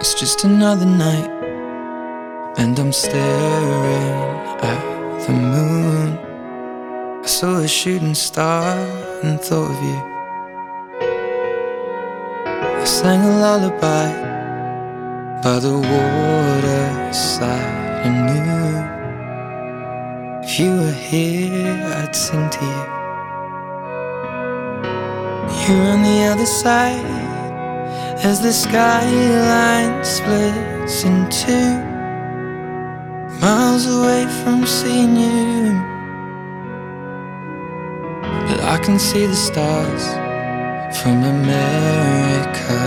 It's just another night, and I'm staring at the moon. I saw a shooting star and thought of you. I sang a lullaby by the waterside and knew if you were here, I'd sing to you. You're on the other side as the skyline splits in two, miles away from seeing you. But I can see the stars from America.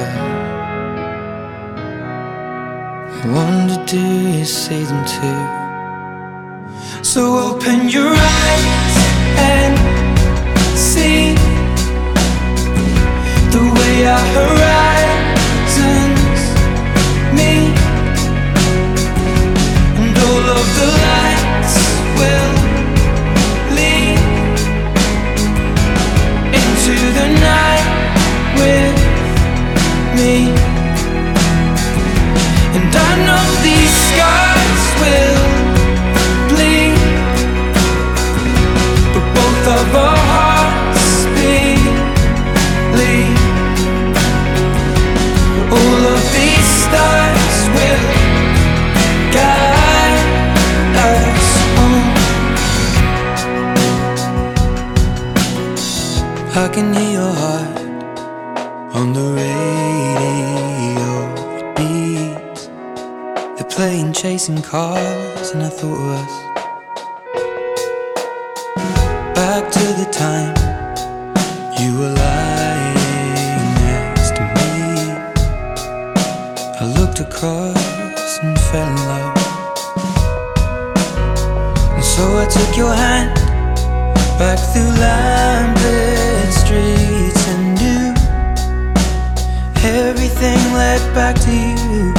I wonder, do you see them too? So open your eyes I can hear your heart on the radio. It beats. They're playing chasing cars, and I thought of us. Back to the time you were lying next to me. I looked across and fell in love. And so I took your hand back through lamplit everything back to you.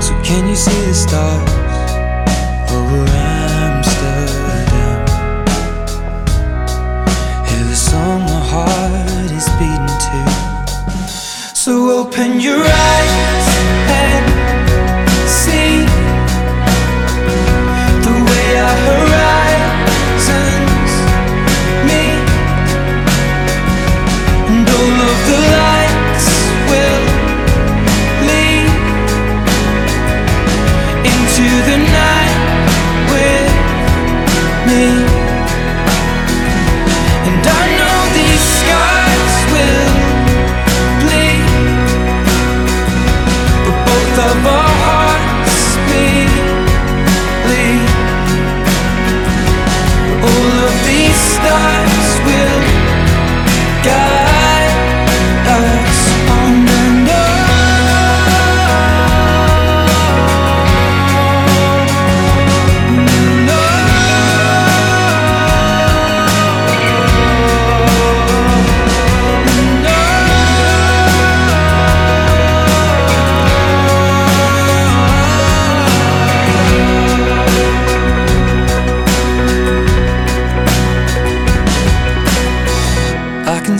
So can you see the stars over Amsterdam? Hear the song my heart is beating to. So open your eyes and see the way all of the lights into the night with me.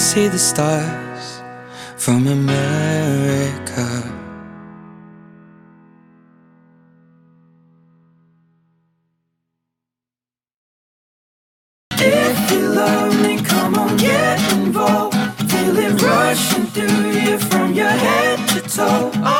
See the stars from America. If you love me, come on, get involved. Feel it rushing through you from your head to toe.